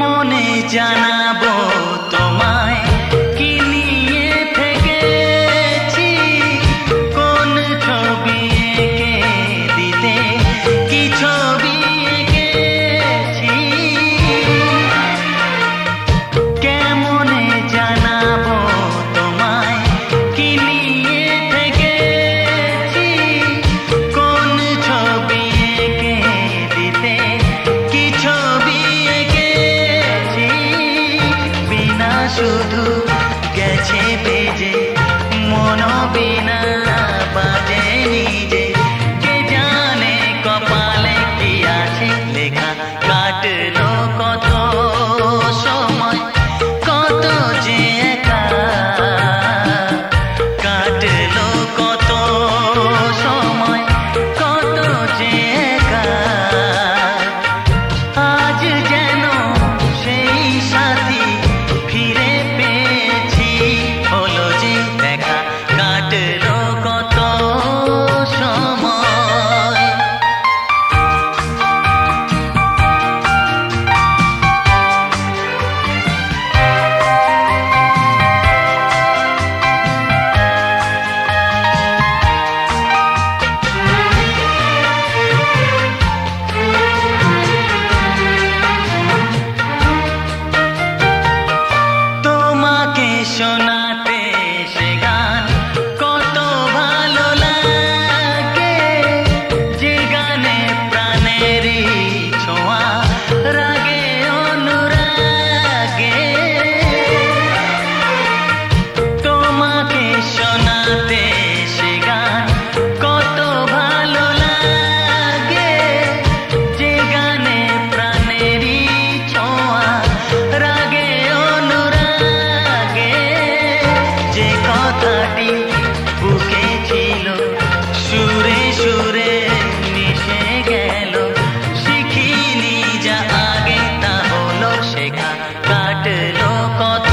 মনে জানাব মাটি বুকে ছিল, সুরে সুরে মিশে গেল। শিখিনি যা আগে তা হলো শেখা, কাটলো কত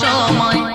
সময়।